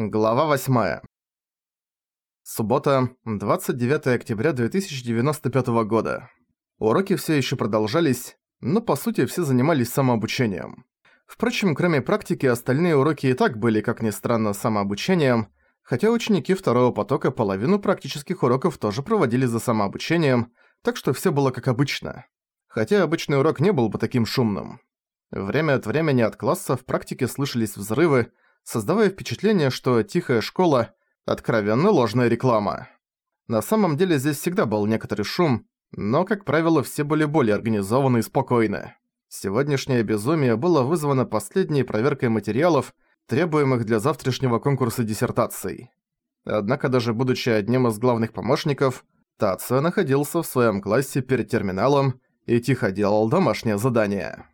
Глава 8. Суббота, 29 октября 2095 года. Уроки все еще продолжались, но по сути все занимались самообучением. Впрочем, кроме практики, остальные уроки и так были, как ни странно, самообучением, хотя ученики второго потока половину практических уроков тоже проводили за самообучением, так что все было как обычно. Хотя обычный урок не был бы таким шумным. Время от времени от класса в практике слышались взрывы, создавая впечатление, что «Тихая школа» — откровенно ложная реклама. На самом деле здесь всегда был некоторый шум, но, как правило, все были более организованы и спокойны. Сегодняшнее безумие было вызвано последней проверкой материалов, требуемых для завтрашнего конкурса диссертаций. Однако даже будучи одним из главных помощников, Тацио находился в своем классе перед терминалом и тихо делал домашнее задание.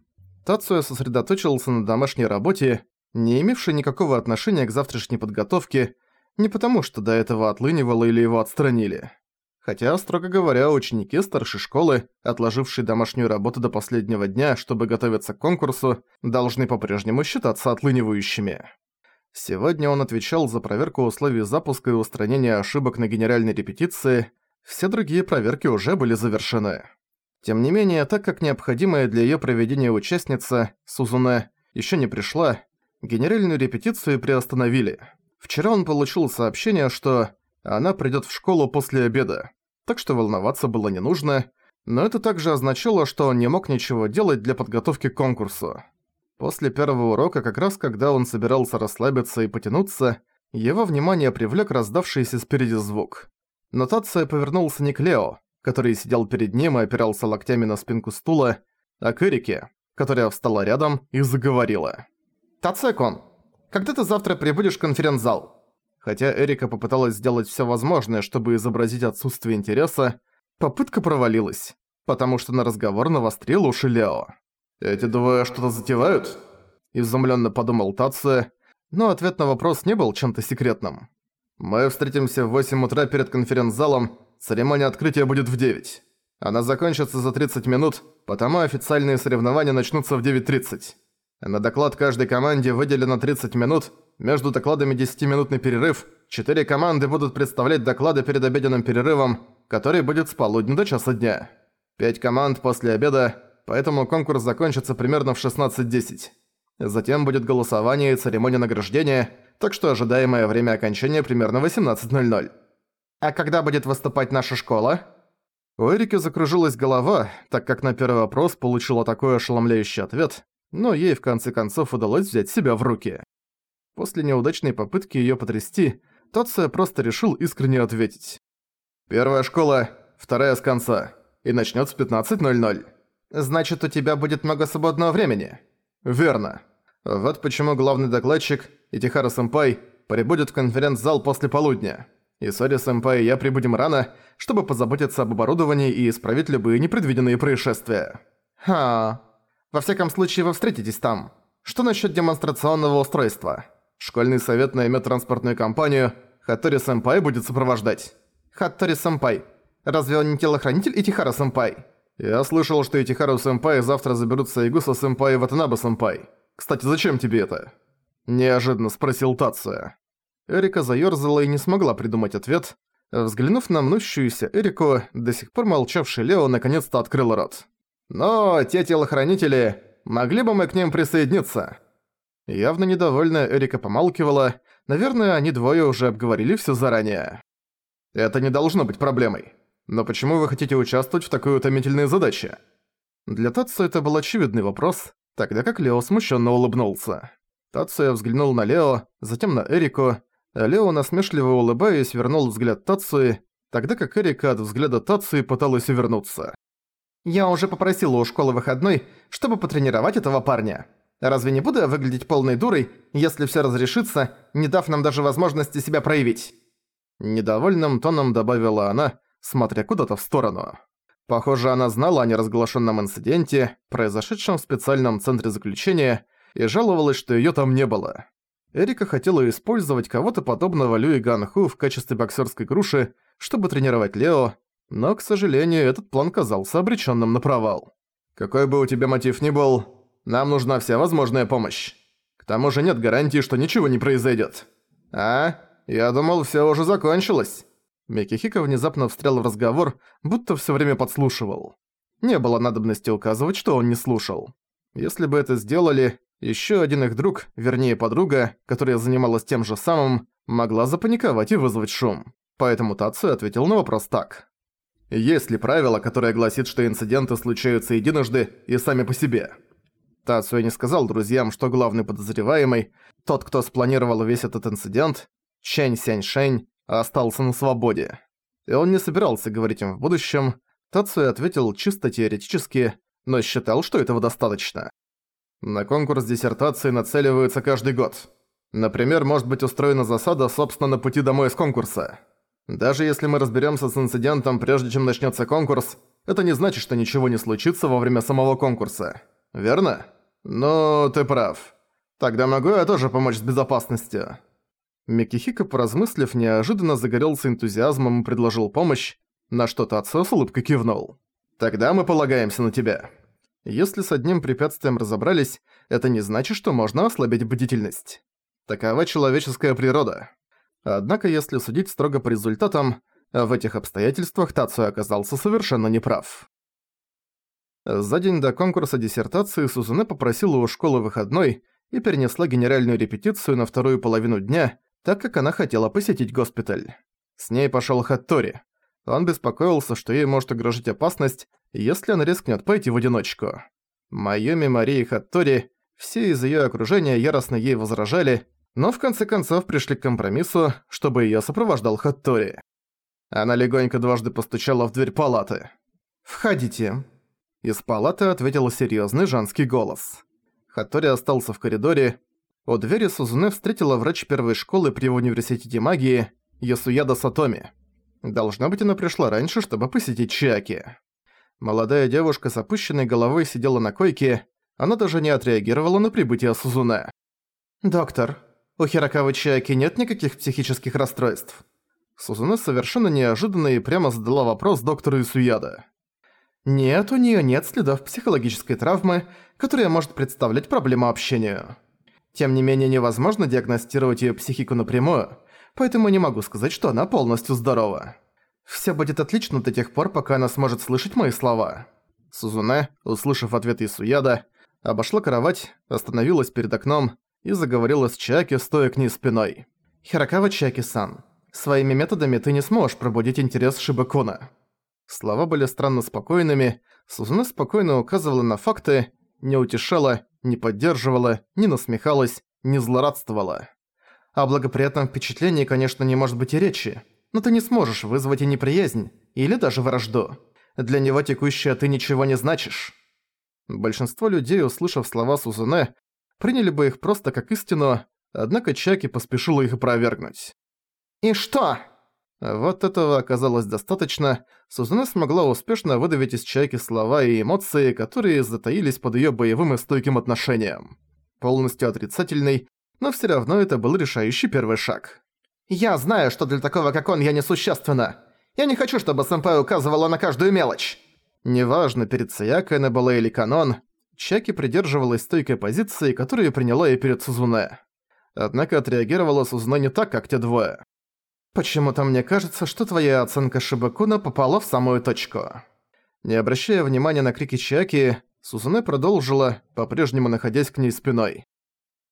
Тацио сосредоточился на домашней работе не имевший никакого отношения к завтрашней подготовке, не потому что до этого отлынивало или его отстранили. Хотя, строго говоря, ученики старшей школы, отложившие домашнюю работу до последнего дня, чтобы готовиться к конкурсу, должны по-прежнему считаться отлынивающими. Сегодня он отвечал за проверку условий запуска и устранения ошибок на генеральной репетиции, все другие проверки уже были завершены. Тем не менее, так как необходимая для её проведения участница, Сузуне, ещё не пришла, Генеральную репетицию приостановили. Вчера он получил сообщение, что она придёт в школу после обеда, так что волноваться было не нужно, но это также означало, что он не мог ничего делать для подготовки к конкурсу. После первого урока, как раз когда он собирался расслабиться и потянуться, его внимание привлёк раздавшийся спереди звук. Нотация повернулся не к Лео, который сидел перед ним и опирался локтями на спинку стула, а к Эрике, которая встала рядом и заговорила. «Тацекон, когда ты завтра прибудешь в конференц-зал?» Хотя Эрика попыталась сделать всё возможное, чтобы изобразить отсутствие интереса, попытка провалилась, потому что на разговор навострил уши Лео. «Эти двое что-то затевают?» Изумленно подумал Тация, но ответ на вопрос не был чем-то секретным. «Мы встретимся в 8 утра перед конференц-залом, церемония открытия будет в 9. Она закончится за 30 минут, потому официальные соревнования начнутся в 9.30. На доклад каждой команде выделено 30 минут, между докладами 10-минутный перерыв, Четыре команды будут представлять доклады перед обеденным перерывом, который будет с полудня до часа дня. Пять команд после обеда, поэтому конкурс закончится примерно в 16.10. Затем будет голосование и церемония награждения, так что ожидаемое время окончания примерно 18.00. А когда будет выступать наша школа? У Эрики закружилась голова, так как на первый вопрос получила такой ошеломляющий ответ, но ей в конце концов удалось взять себя в руки. После неудачной попытки её потрясти, Тоция просто решил искренне ответить. «Первая школа, вторая с конца, и начнёт в 15.00. Значит, у тебя будет много свободного времени?» «Верно. Вот почему главный докладчик, Итихара-сэмпай, прибудет в конференц-зал после полудня. Исори-сэмпай и я прибудем рано, чтобы позаботиться об оборудовании и исправить любые непредвиденные происшествия». «Ха, во всяком случае, вы встретитесь там. Что насчет демонстрационного устройства? Школьный совет наймет транспортную компанию, Хаттори-сэмпай будет сопровождать. Хаттори-сэмпай. Разве он не телохранитель Итихара-сэмпай? Я слышал, что Итихару-сэмпай завтра заберут Сайгуса-сэмпай и Ватанабэ-сэмпай. Кстати, зачем тебе это? Неожиданно спросил Тация. Эрика заёрзала и не смогла придумать ответ. Взглянув на мнущуюся Эрику, до сих пор молчавший Лео наконец-то открыл рот. Но те телохранители, могли бы мы к ним присоединиться?» Явно недовольная Эрика помалкивала. Наверное, они двое уже обговорили всё заранее. «Это не должно быть проблемой. Но почему вы хотите участвовать в такой утомительной задаче?» Для Татсу это был очевидный вопрос, тогда как Лео смущенно улыбнулся. Татсу взглянул на Лео, затем на Эрику. Лео, насмешливо улыбаясь, вернул взгляд Татсуи, тогда как Эрика от взгляда Татсуи пыталась увернуться. Я уже попросила у школы выходной, чтобы потренировать этого парня. Разве не буду я выглядеть полной дурой, если всё разрешится, не дав нам даже возможности себя проявить?» Недовольным тоном добавила она, смотря куда-то в сторону. Похоже, она знала о неразглашенном инциденте, произошедшем в специальном центре заключения, и жаловалась, что её там не было. Эрика хотела использовать кого-то подобного Люи Ганху в качестве боксерской груши, чтобы тренировать Лео, но, к сожалению, этот план казался обречённым на провал. «Какой бы у тебя мотив ни был, нам нужна вся возможная помощь. К тому же нет гарантии, что ничего не произойдет. «А? Я думал, всё уже закончилось». Микихика внезапно встрял в разговор, будто всё время подслушивал. Не было надобности указывать, что он не слушал. Если бы это сделали, ещё один их друг, вернее подруга, которая занималась тем же самым, могла запаниковать и вызвать шум. Поэтому Тацу ответил на вопрос так. Есть ли правило, которое гласит, что инциденты случаются единожды и сами по себе? Тацуя не сказал друзьям, что главный подозреваемый, тот, кто спланировал весь этот инцидент, Чэнь Сянь-Шэнь, остался на свободе. И он не собирался говорить им в будущем, Тацуя ответил чисто теоретически, но считал, что этого достаточно. На конкурс диссертации нацеливаются каждый год. Например, может быть устроена засада, собственно, на пути домой из конкурса. Даже если мы разберемся с инцидентом, прежде чем начнется конкурс, это не значит, что ничего не случится во время самого конкурса. Верно? Ну, ты прав. Тогда могу я тоже помочь с безопасностью. Микихика, поразмыслив, неожиданно загорелся энтузиазмом и предложил помощь, на что Тацо с улыбкой кивнул. «Тогда мы полагаемся на тебя». Если с одним препятствием разобрались, это не значит, что можно ослабить бдительность. Такова человеческая природа. Однако, если судить строго по результатам, в этих обстоятельствах Тацу оказался совершенно неправ. За день до конкурса диссертации Сузуне попросила у школы выходной и перенесла генеральную репетицию на вторую половину дня, так как она хотела посетить госпиталь. С ней пошёл Хаттори. Он беспокоился, что ей может угрожать опасность, если она рискнет пойти в одиночку. Майоми, Мария и Хаттори, все из её окружения яростно ей возражали, но в конце концов пришли к компромиссу, чтобы её сопровождал Хаттори. Она легонько дважды постучала в дверь палаты. «Входите». Из палаты ответил серьёзный женский голос. Хаттори остался в коридоре. У двери Сузуне встретила врач первой школы при университете магии Ясуяда Сатоми. Должно быть, она пришла раньше, чтобы посетить Чиаки. Молодая девушка с опущенной головой сидела на койке, она даже не отреагировала на прибытие Сузуне. «Доктор, у Хирокавы Чиаки нет никаких психических расстройств?» Сузуне совершенно неожиданно и прямо задала вопрос доктору Исуяда. «Нет, у неё нет следов психологической травмы, которая может представлять проблему общению. Тем не менее, невозможно диагностировать её психику напрямую, поэтому не могу сказать, что она полностью здорова. Всё будет отлично до тех пор, пока она сможет слышать мои слова». Сузуне, услышав ответ Исуяда, обошла кровать, остановилась перед окном и заговорила с Чаки, стоя к ней спиной. «Хирокава Чаки-сан, своими методами ты не сможешь пробудить интерес Шибакуна». Слова были странно спокойными, Сузуна спокойно указывала на факты, не утешала, не поддерживала, не насмехалась, не злорадствовала. О благоприятном впечатлении, конечно, не может быть и речи, но ты не сможешь вызвать и неприязнь, или даже вражду. Для него текущее ты ничего не значишь. Большинство людей, услышав слова Сузуне, приняли бы их просто как истину, однако Чаки поспешила их опровергнуть. «И что?» Вот этого оказалось достаточно, Сузуне смогла успешно выдавить из Чайки слова и эмоции, которые затаились под её боевым и стойким отношением. Полностью отрицательный, но всё равно это был решающий первый шаг. «Я знаю, что для такого, как он, я несущественна. Я не хочу, чтобы сэмпай указывала на каждую мелочь». Неважно, перед Саякой она была или Канон, Чаки придерживалась стойкой позиции, которую приняла и перед Сузуне. Однако отреагировала Сузуне не так, как те двое. «Почему-то мне кажется, что твоя оценка Шибакуна попала в самую точку». Не обращая внимания на крики Чаки, Сузуне продолжила, по-прежнему находясь к ней спиной.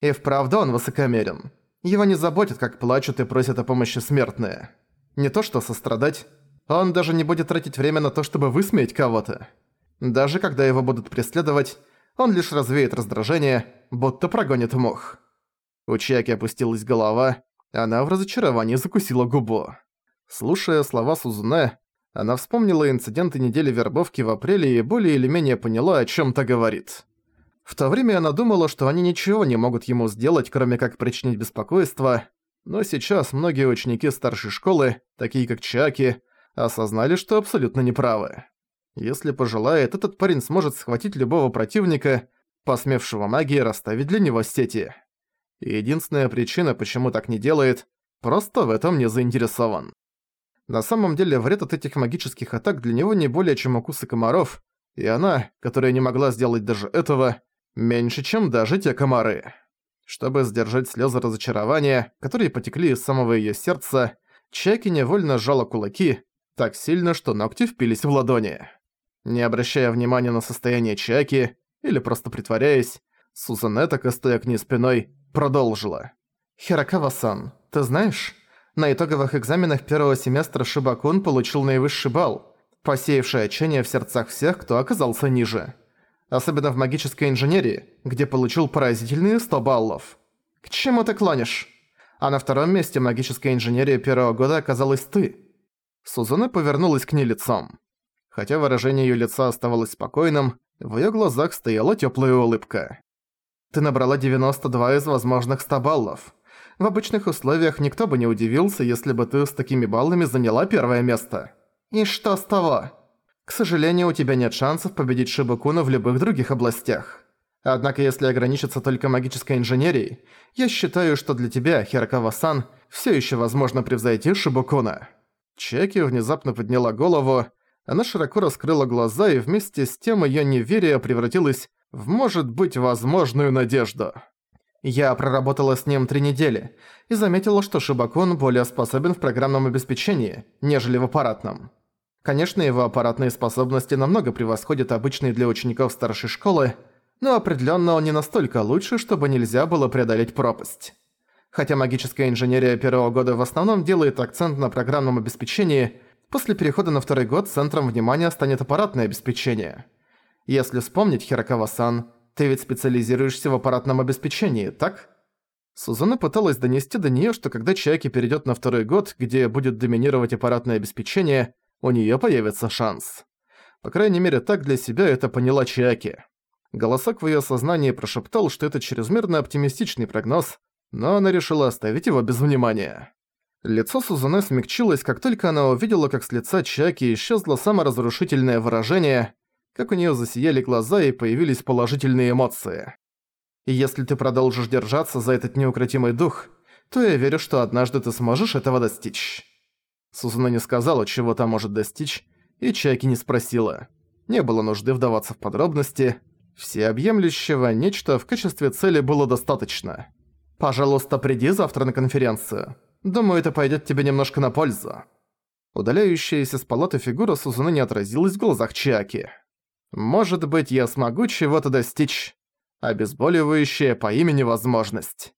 «И вправду он высокомерен. Его не заботит, как плачут и просят о помощи смертные. Не то что сострадать, он даже не будет тратить время на то, чтобы высмеять кого-то. Даже когда его будут преследовать, он лишь развеет раздражение, будто прогонит мух. У Чаки опустилась голова, она в разочаровании закусила губу. Слушая слова Сузуне, она вспомнила инциденты недели вербовки в апреле и более или менее поняла, о чем то говорит. В то время она думала, что они ничего не могут ему сделать, кроме как причинить беспокойство, но сейчас многие ученики старшей школы, такие как Чаки, осознали, что абсолютно неправы. Если пожелает, этот парень сможет схватить любого противника, посмевшего магии расставить для него сети. Единственная причина, почему так не делает, просто в этом не заинтересован. На самом деле вред от этих магических атак для него не более чем укусы комаров, и она, которая не могла сделать даже этого, меньше, чем даже те комары. Чтобы сдержать слезы разочарования, которые потекли из самого её сердца, Чаки невольно сжала кулаки, так сильно, что ногти впились в ладони. Не обращая внимания на состояние Чаки, или просто притворяясь, Сузанетта, стоя к ней спиной, продолжила. «Хирокава-сан, ты знаешь, на итоговых экзаменах первого семестра Шибакун получил наивысший балл, посеявший отчаяние в сердцах всех, кто оказался ниже. Особенно в магической инженерии, где получил поразительные 100 баллов. К чему ты клонишь? А на втором месте магической инженерии первого года оказалась ты». Сузуна повернулась к ней лицом. Хотя выражение её лица оставалось спокойным, в её глазах стояла тёплая улыбка. «Ты набрала 92 из возможных 100 баллов. В обычных условиях никто бы не удивился, если бы ты с такими баллами заняла первое место. И что с того? К сожалению, у тебя нет шансов победить Шибакуна в любых других областях. Однако если ограничиться только магической инженерией, я считаю, что для тебя, Хирокава-сан, всё ещё возможно превзойти Шибакуна». Чеки внезапно подняла голову, она широко раскрыла глаза и вместе с тем её неверие превратилось в, может быть, возможную надежду. Я проработала с ним три недели и заметила, что Шибакун более способен в программном обеспечении, нежели в аппаратном. Конечно, его аппаратные способности намного превосходят обычные для учеников старшей школы, но определенно он не настолько лучше, чтобы нельзя было преодолеть пропасть. Хотя магическая инженерия первого года в основном делает акцент на программном обеспечении, после перехода на второй год центром внимания станет аппаратное обеспечение. Если вспомнить Хирокава-сан, ты ведь специализируешься в аппаратном обеспечении, так? Сузана пыталась донести до неё, что когда Чайки перейдёт на второй год, где будет доминировать аппаратное обеспечение, у неё появится шанс. По крайней мере, так для себя это поняла Чайки. Голосок в её сознании прошептал, что это чрезмерно оптимистичный прогноз, но она решила оставить его без внимания. Лицо Сузане смягчилось, как только она увидела, как с лица Чаки исчезло саморазрушительное выражение, как у неё засияли глаза и появились положительные эмоции. Если ты продолжишь держаться за этот неукротимый дух, то я верю, что однажды ты сможешь этого достичь. Сузана не сказала, чего там может достичь, и Чайки не спросила. Не было нужды вдаваться в подробности. Всеобъемлющего нечто в качестве цели было достаточно. «Пожалуйста, приди завтра на конференцию. Думаю, это пойдёт тебе немножко на пользу». Удаляющаяся с палаты фигура Сузаны не отразилась в глазах Чаки. Может быть, я смогу чего-то достичь. Обезболивающая по имени возможность.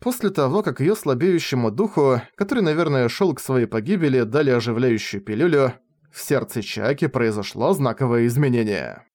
После того, как её слабеющему духу, который, наверное, шёл к своей погибели, дали оживляющую пилюлю, в сердце Чаки произошло знаковое изменение.